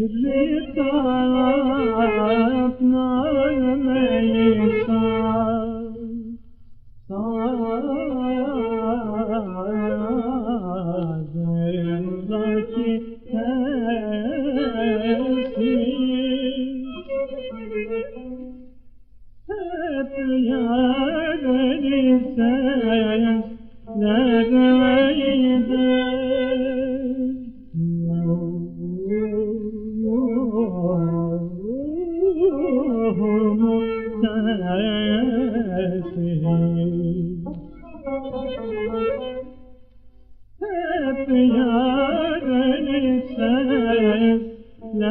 Yeh sensiz hep yareni seslereydi.